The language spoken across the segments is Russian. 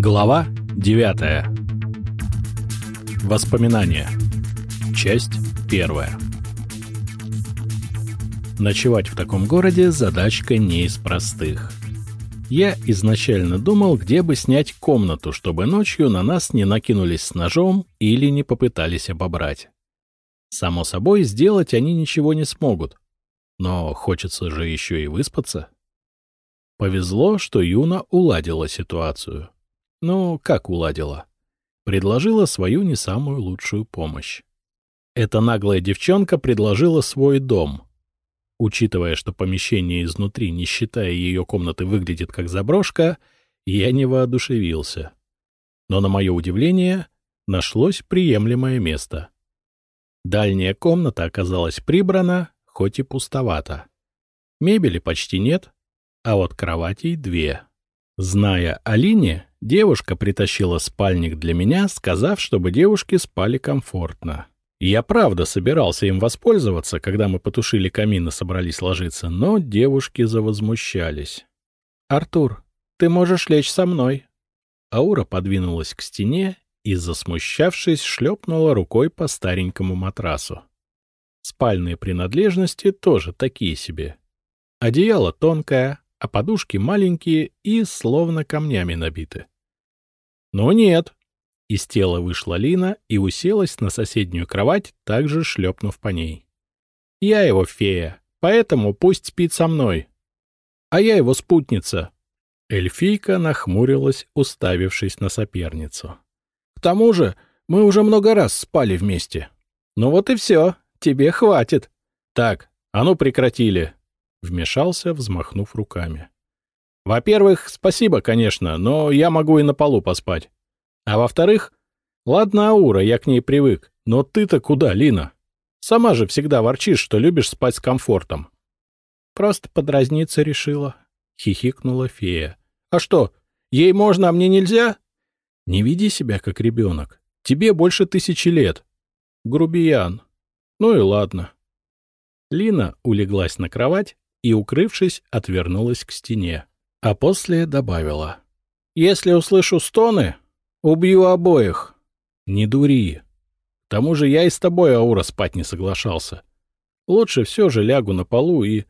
Глава 9. Воспоминания. Часть 1. Ночевать в таком городе задачка не из простых. Я изначально думал, где бы снять комнату, чтобы ночью на нас не накинулись с ножом или не попытались обобрать. Само собой, сделать они ничего не смогут. Но хочется же еще и выспаться. Повезло, что Юна уладила ситуацию. Ну, как уладила? Предложила свою не самую лучшую помощь. Эта наглая девчонка предложила свой дом. Учитывая, что помещение изнутри, не считая ее комнаты, выглядит как заброшка, я не воодушевился. Но, на мое удивление, нашлось приемлемое место. Дальняя комната оказалась прибрана, хоть и пустовата. Мебели почти нет, а вот кроватей две. Зная о Лине, девушка притащила спальник для меня, сказав, чтобы девушки спали комфортно. Я правда собирался им воспользоваться, когда мы потушили камин и собрались ложиться, но девушки завозмущались. «Артур, ты можешь лечь со мной». Аура подвинулась к стене и, засмущавшись, шлепнула рукой по старенькому матрасу. Спальные принадлежности тоже такие себе. Одеяло тонкое, а подушки маленькие и словно камнями набиты. Но нет. Из тела вышла Лина и уселась на соседнюю кровать, также шлепнув по ней. Я его фея, поэтому пусть спит со мной. А я его спутница. Эльфийка нахмурилась, уставившись на соперницу. К тому же мы уже много раз спали вместе. Ну вот и все, тебе хватит. Так, а ну прекратили. Вмешался, взмахнув руками. Во-первых, спасибо, конечно, но я могу и на полу поспать. А во-вторых, ладно, Аура, я к ней привык, но ты-то куда, Лина? Сама же всегда ворчишь, что любишь спать с комфортом. Просто подразниться решила, — хихикнула фея. А что, ей можно, а мне нельзя? Не веди себя как ребенок. Тебе больше тысячи лет. Грубиян. Ну и ладно. Лина улеглась на кровать и, укрывшись, отвернулась к стене. А после добавила. «Если услышу стоны, убью обоих». «Не дури. К тому же я и с тобой, Аура, спать не соглашался. Лучше все же лягу на полу и...»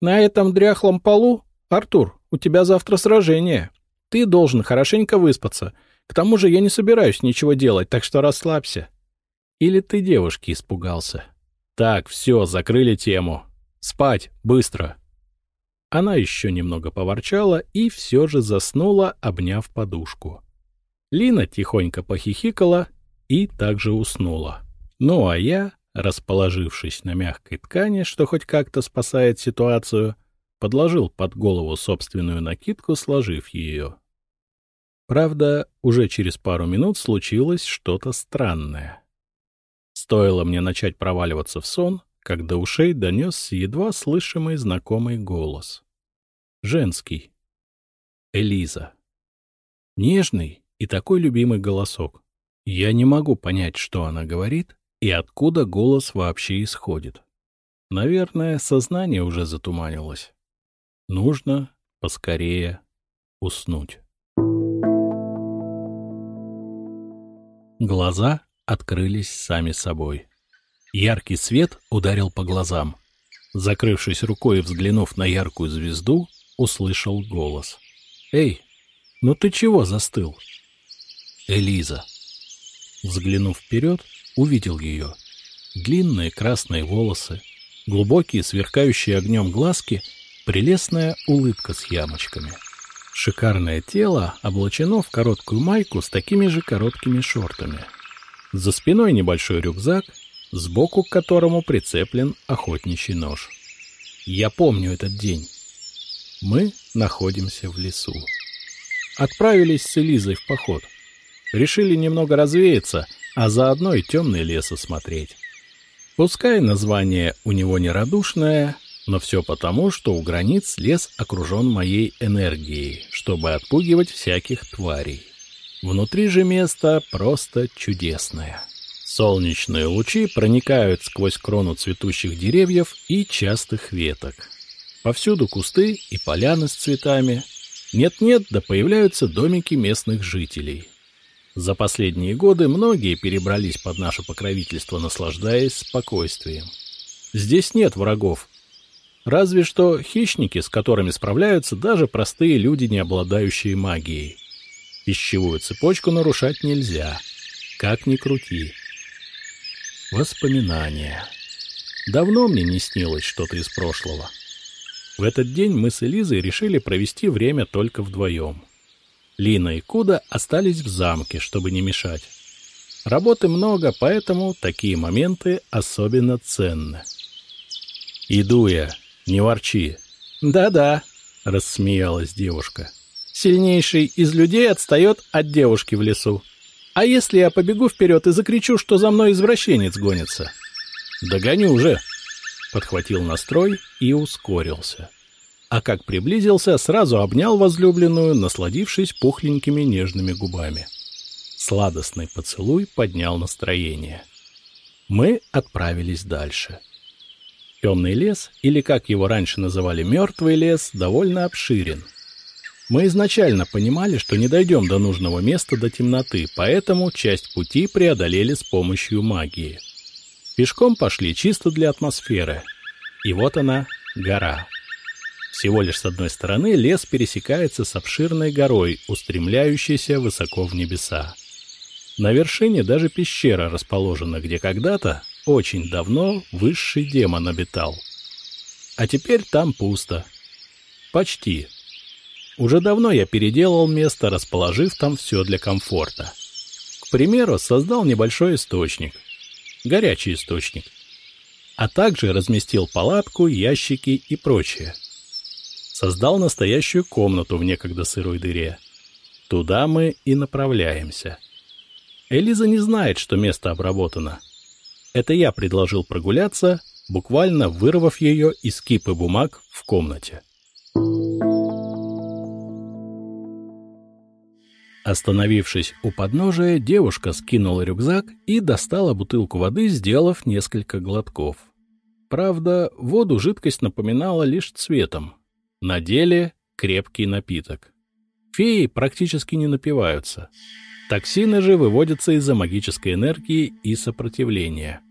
«На этом дряхлом полу, Артур, у тебя завтра сражение. Ты должен хорошенько выспаться. К тому же я не собираюсь ничего делать, так что расслабься». «Или ты девушки испугался?» «Так, все, закрыли тему. Спать, быстро!» Она еще немного поворчала и все же заснула, обняв подушку. Лина тихонько похихикала и также уснула. Ну а я, расположившись на мягкой ткани, что хоть как-то спасает ситуацию, подложил под голову собственную накидку, сложив ее. Правда, уже через пару минут случилось что-то странное. Стоило мне начать проваливаться в сон, как до ушей донесся едва слышимый знакомый голос. Женский. Элиза. Нежный и такой любимый голосок. Я не могу понять, что она говорит и откуда голос вообще исходит. Наверное, сознание уже затуманилось. Нужно поскорее уснуть. Глаза открылись сами собой. Яркий свет ударил по глазам. Закрывшись рукой и взглянув на яркую звезду, услышал голос. «Эй, ну ты чего застыл?» «Элиза». Взглянув вперед, увидел ее. Длинные красные волосы, глубокие сверкающие огнем глазки, прелестная улыбка с ямочками. Шикарное тело облачено в короткую майку с такими же короткими шортами. За спиной небольшой рюкзак — сбоку к которому прицеплен охотничий нож. Я помню этот день. Мы находимся в лесу. Отправились с Элизой в поход. Решили немного развеяться, а заодно и темный лес осмотреть. Пускай название у него не радушное, но все потому, что у границ лес окружен моей энергией, чтобы отпугивать всяких тварей. Внутри же место просто чудесное. Солнечные лучи проникают сквозь крону цветущих деревьев и частых веток. Повсюду кусты и поляны с цветами. Нет-нет, да появляются домики местных жителей. За последние годы многие перебрались под наше покровительство, наслаждаясь спокойствием. Здесь нет врагов. Разве что хищники, с которыми справляются даже простые люди, не обладающие магией. Пищевую цепочку нарушать нельзя. Как ни крути. Воспоминания. Давно мне не снилось что-то из прошлого. В этот день мы с Элизой решили провести время только вдвоем. Лина и Куда остались в замке, чтобы не мешать. Работы много, поэтому такие моменты особенно ценны. «Иду я, не ворчи». «Да-да», — рассмеялась девушка. «Сильнейший из людей отстает от девушки в лесу. А если я побегу вперед и закричу, что за мной извращенец гонится?» «Догоню уже», — подхватил настрой и ускорился. А как приблизился, сразу обнял возлюбленную, насладившись пухленькими нежными губами. Сладостный поцелуй поднял настроение. Мы отправились дальше. — Темный лес, или как его раньше называли мертвый лес, довольно обширен. Мы изначально понимали, что не дойдем до нужного места до темноты, поэтому часть пути преодолели с помощью магии. Пешком пошли чисто для атмосферы. И вот она, гора. Всего лишь с одной стороны лес пересекается с обширной горой, устремляющейся высоко в небеса. На вершине даже пещера расположена, где когда-то очень давно высший демон обитал. А теперь там пусто. Почти. Уже давно я переделал место, расположив там все для комфорта. К примеру, создал небольшой источник. Горячий источник. А также разместил палатку, ящики и прочее. Создал настоящую комнату в некогда сырой дыре. Туда мы и направляемся. Элиза не знает, что место обработано. Это я предложил прогуляться, буквально вырвав ее из кипы бумаг в комнате. Остановившись у подножия, девушка скинула рюкзак и достала бутылку воды, сделав несколько глотков. Правда, воду жидкость напоминала лишь цветом. На деле крепкий напиток. Феи практически не напиваются. Токсины же выводятся из-за магической энергии и сопротивления.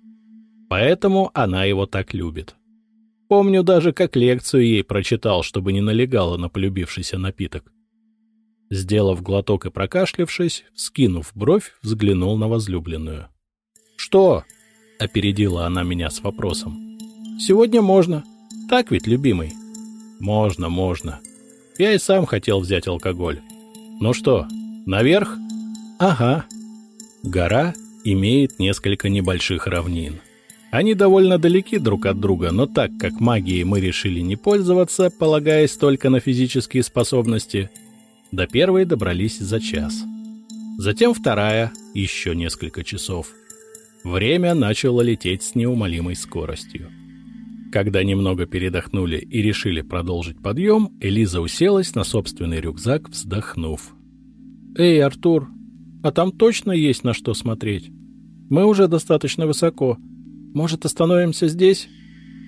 Поэтому она его так любит. Помню даже, как лекцию ей прочитал, чтобы не налегала на полюбившийся напиток. Сделав глоток и прокашлявшись, скинув бровь, взглянул на возлюбленную. «Что?» — опередила она меня с вопросом. «Сегодня можно. Так ведь, любимый?» «Можно, можно. Я и сам хотел взять алкоголь. Ну что, наверх?» «Ага». Гора имеет несколько небольших равнин. Они довольно далеки друг от друга, но так как магией мы решили не пользоваться, полагаясь только на физические способности, до первой добрались за час. Затем вторая, еще несколько часов. Время начало лететь с неумолимой скоростью. Когда немного передохнули и решили продолжить подъем, Элиза уселась на собственный рюкзак, вздохнув. «Эй, Артур, а там точно есть на что смотреть? Мы уже достаточно высоко. Может, остановимся здесь?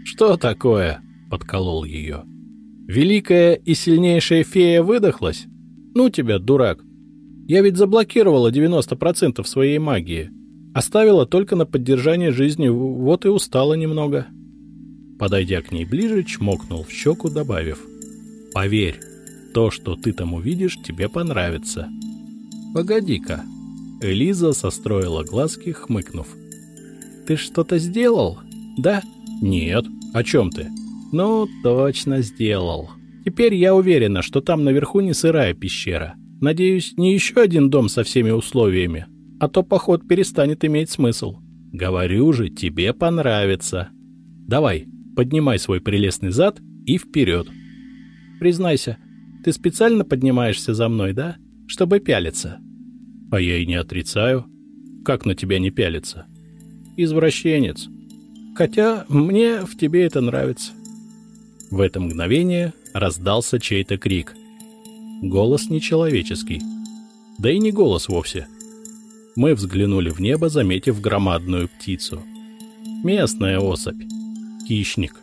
Что такое? Подколол ее. Великая и сильнейшая фея выдохлась? Ну тебя, дурак. Я ведь заблокировала 90% своей магии. Оставила только на поддержание жизни, вот и устала немного. Подойдя к ней ближе, чмокнул в щеку, добавив. Поверь, то, что ты там увидишь, тебе понравится. Погоди-ка. Элиза состроила глазки, хмыкнув. Ты что-то сделал? Да? Нет. О чем ты? Ну, точно сделал. Теперь я уверена, что там наверху не сырая пещера. Надеюсь, не еще один дом со всеми условиями, а то поход перестанет иметь смысл. Говорю же, тебе понравится. Давай, поднимай свой прелестный зад и вперед. Признайся, ты специально поднимаешься за мной, да? Чтобы пялиться. А я и не отрицаю. Как на тебя не пялиться? извращенец. Хотя мне в тебе это нравится. В это мгновение раздался чей-то крик. Голос нечеловеческий. Да и не голос вовсе. Мы взглянули в небо, заметив громадную птицу. Местная особь. Хищник.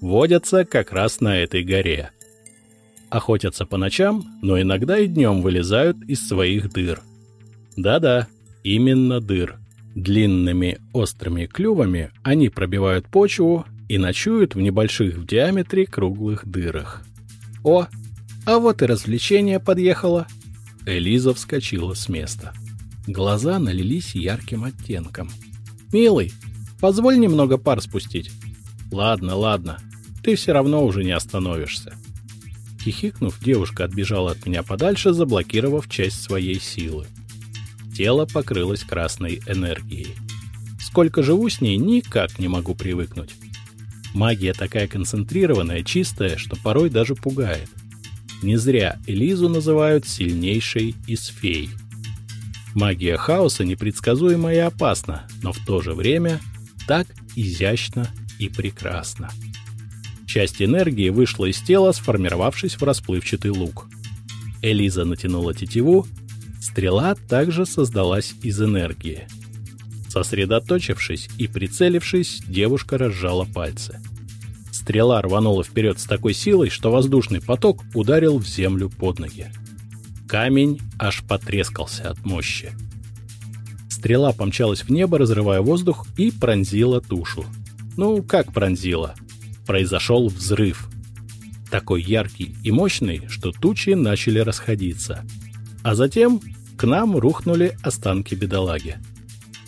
Водятся как раз на этой горе. Охотятся по ночам, но иногда и днем вылезают из своих дыр. Да-да, именно дыр. Длинными острыми клювами они пробивают почву и ночуют в небольших в диаметре круглых дырах. О, а вот и развлечение подъехало. Элиза вскочила с места. Глаза налились ярким оттенком. «Милый, позволь немного пар спустить». «Ладно, ладно, ты все равно уже не остановишься». Хихикнув, девушка отбежала от меня подальше, заблокировав часть своей силы. Тело покрылось красной энергией. Сколько живу с ней, никак не могу привыкнуть. Магия такая концентрированная, чистая, что порой даже пугает. Не зря Элизу называют сильнейшей из фей. Магия хаоса непредсказуема и опасна, но в то же время так изящно и прекрасно. Часть энергии вышла из тела, сформировавшись в расплывчатый лук. Элиза натянула тетиву, стрела также создалась из энергии. Сосредоточившись и прицелившись, девушка разжала пальцы. Стрела рванула вперед с такой силой, что воздушный поток ударил в землю под ноги. Камень аж потрескался от мощи. Стрела помчалась в небо, разрывая воздух, и пронзила тушу. Ну, как пронзила? Произошел взрыв. Такой яркий и мощный, что тучи начали расходиться. А затем к нам рухнули останки бедолаги.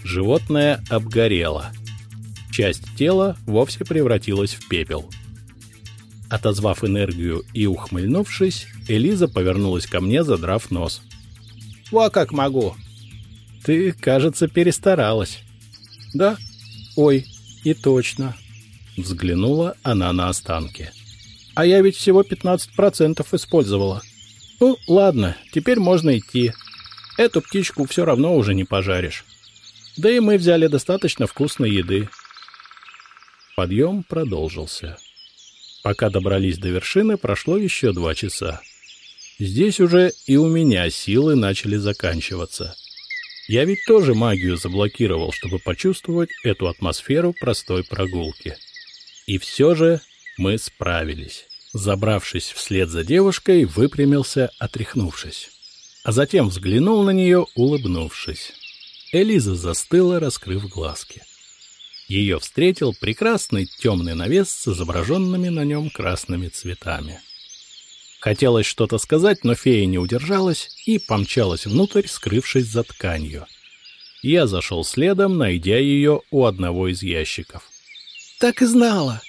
Животное обгорело. Часть тела вовсе превратилась в пепел. Отозвав энергию и ухмыльнувшись, Элиза повернулась ко мне, задрав нос. «Во как могу!» «Ты, кажется, перестаралась». «Да? Ой, и точно». Взглянула она на останки. «А я ведь всего 15% использовала. Ну, ладно, теперь можно идти. Эту птичку все равно уже не пожаришь. Да и мы взяли достаточно вкусной еды. Подъем продолжился. Пока добрались до вершины, прошло еще два часа. Здесь уже и у меня силы начали заканчиваться. Я ведь тоже магию заблокировал, чтобы почувствовать эту атмосферу простой прогулки. И все же мы справились. Забравшись вслед за девушкой, выпрямился, отряхнувшись. А затем взглянул на нее, улыбнувшись. Элиза застыла, раскрыв глазки. Ее встретил прекрасный темный навес с изображенными на нем красными цветами. Хотелось что-то сказать, но фея не удержалась и помчалась внутрь, скрывшись за тканью. Я зашел следом, найдя ее у одного из ящиков. «Так и знала!»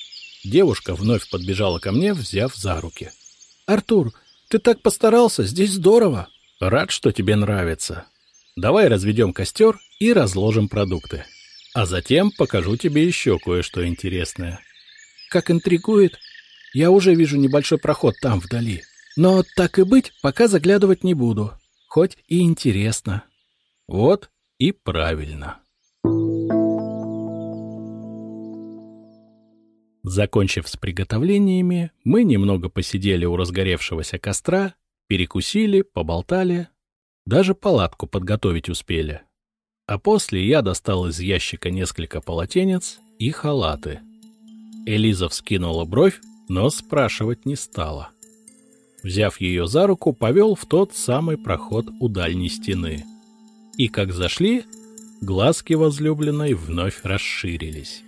Девушка вновь подбежала ко мне, взяв за руки. «Артур, ты так постарался, здесь здорово!» «Рад, что тебе нравится. Давай разведем костер и разложим продукты. А затем покажу тебе еще кое-что интересное. Как интригует. Я уже вижу небольшой проход там, вдали. Но так и быть, пока заглядывать не буду. Хоть и интересно. Вот и правильно. Закончив с приготовлениями, мы немного посидели у разгоревшегося костра, перекусили, поболтали, даже палатку подготовить успели. А после я достал из ящика несколько полотенец и халаты. Элиза вскинула бровь, но спрашивать не стала. Взяв ее за руку, повел в тот самый проход у дальней стены. И как зашли, глазки возлюбленной вновь расширились.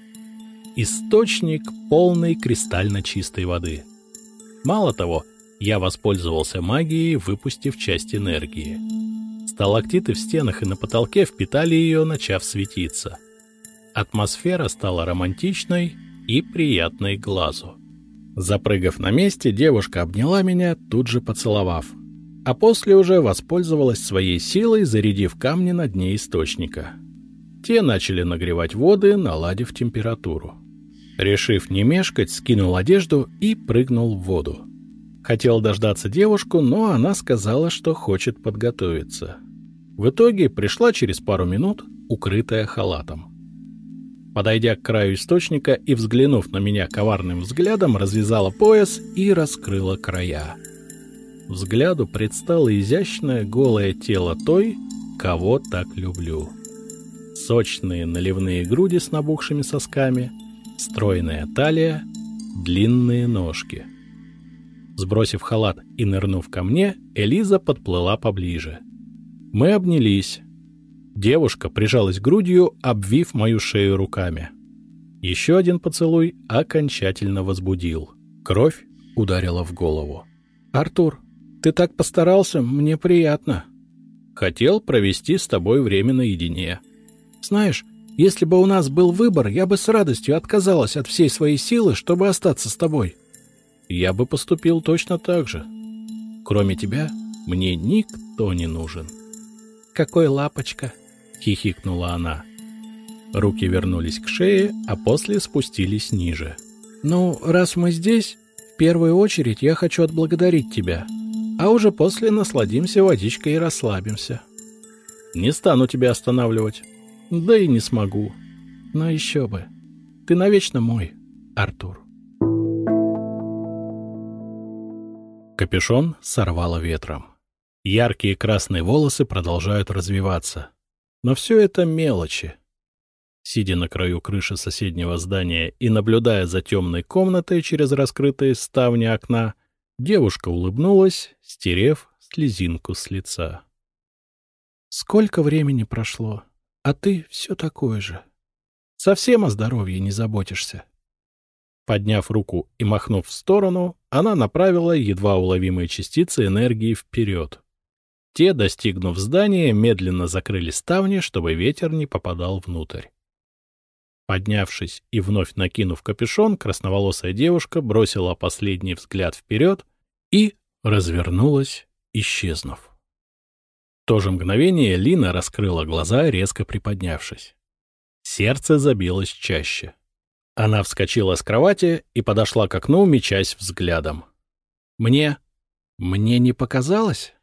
Источник полной кристально чистой воды. Мало того, я воспользовался магией, выпустив часть энергии. Сталактиты в стенах и на потолке впитали ее, начав светиться. Атмосфера стала романтичной и приятной глазу. Запрыгав на месте, девушка обняла меня, тут же поцеловав. А после уже воспользовалась своей силой, зарядив камни на дне источника. Те начали нагревать воды, наладив температуру. Решив не мешкать, скинул одежду и прыгнул в воду. Хотел дождаться девушку, но она сказала, что хочет подготовиться. В итоге пришла через пару минут, укрытая халатом. Подойдя к краю источника и взглянув на меня коварным взглядом, развязала пояс и раскрыла края. Взгляду предстало изящное голое тело той, кого так люблю. Сочные наливные груди с набухшими сосками, стройная талия, длинные ножки — Сбросив халат и нырнув ко мне, Элиза подплыла поближе. Мы обнялись. Девушка прижалась грудью, обвив мою шею руками. Еще один поцелуй окончательно возбудил. Кровь ударила в голову. «Артур, ты так постарался, мне приятно». «Хотел провести с тобой время наедине». «Знаешь, если бы у нас был выбор, я бы с радостью отказалась от всей своей силы, чтобы остаться с тобой». «Я бы поступил точно так же. Кроме тебя, мне никто не нужен». «Какой лапочка!» — хихикнула она. Руки вернулись к шее, а после спустились ниже. «Ну, раз мы здесь, в первую очередь я хочу отблагодарить тебя, а уже после насладимся водичкой и расслабимся». «Не стану тебя останавливать. Да и не смогу. Но еще бы. Ты навечно мой, Артур». Капюшон сорвало ветром. Яркие красные волосы продолжают развиваться. Но все это мелочи. Сидя на краю крыши соседнего здания и наблюдая за темной комнатой через раскрытые ставни окна, девушка улыбнулась, стерев слезинку с лица. «Сколько времени прошло, а ты все такой же. Совсем о здоровье не заботишься». Подняв руку и махнув в сторону, она направила едва уловимые частицы энергии вперед. Те, достигнув здания, медленно закрыли ставни, чтобы ветер не попадал внутрь. Поднявшись и вновь накинув капюшон, красноволосая девушка бросила последний взгляд вперед и развернулась, исчезнув. В то же мгновение Лина раскрыла глаза, резко приподнявшись. Сердце забилось чаще. Она вскочила с кровати и подошла к окну, мечась взглядом. «Мне... мне не показалось?»